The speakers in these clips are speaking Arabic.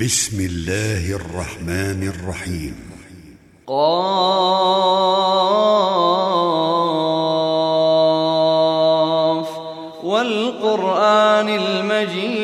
بسم الله الرحمن الرحيم. قاف والقرآن المجيد.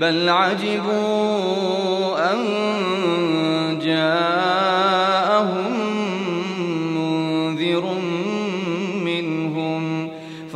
بل عجبوا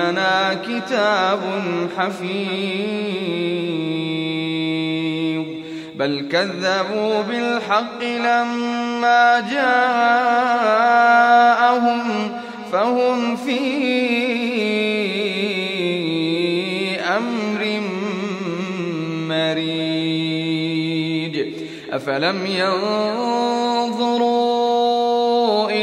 وعندنا كتاب حفيظ. بل كذبوا بالحق لما جاءهم فهم في أمر مريج. أفلم ينظروا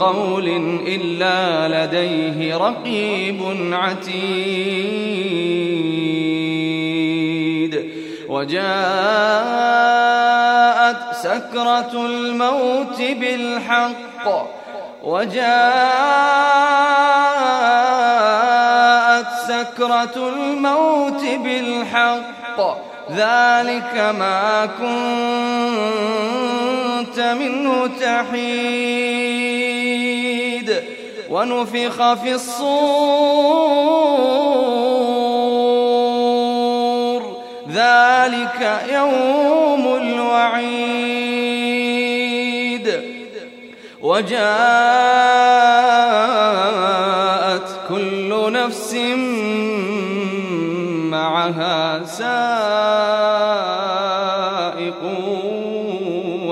قول إلا لديه رقيب عتيد. وجاءت سكرة الموت بالحق. وجاءت سكرة الموت بالحق. ذلك ما كنت منه تحيد ونفخ في الصور. ذلك يوم الوعيد. وجاءت كل نفس معها سائق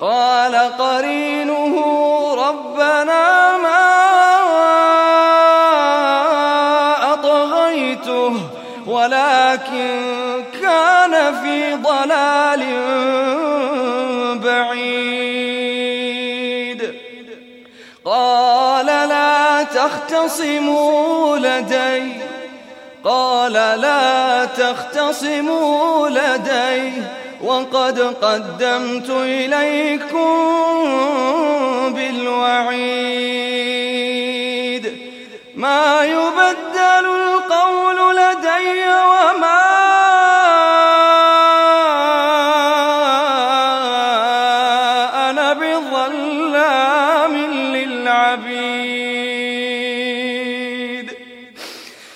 قال قرينه ربنا ما أطغيته ولكن كان في ضلال بعيد. قال لا تختصموا لدي. قال لا تختصموا لدي. وقد قدمت إليكم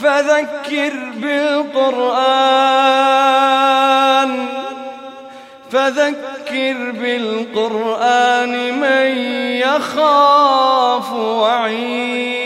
فذكر بالقرآن فذكر بالقرآن من يخاف وعيد.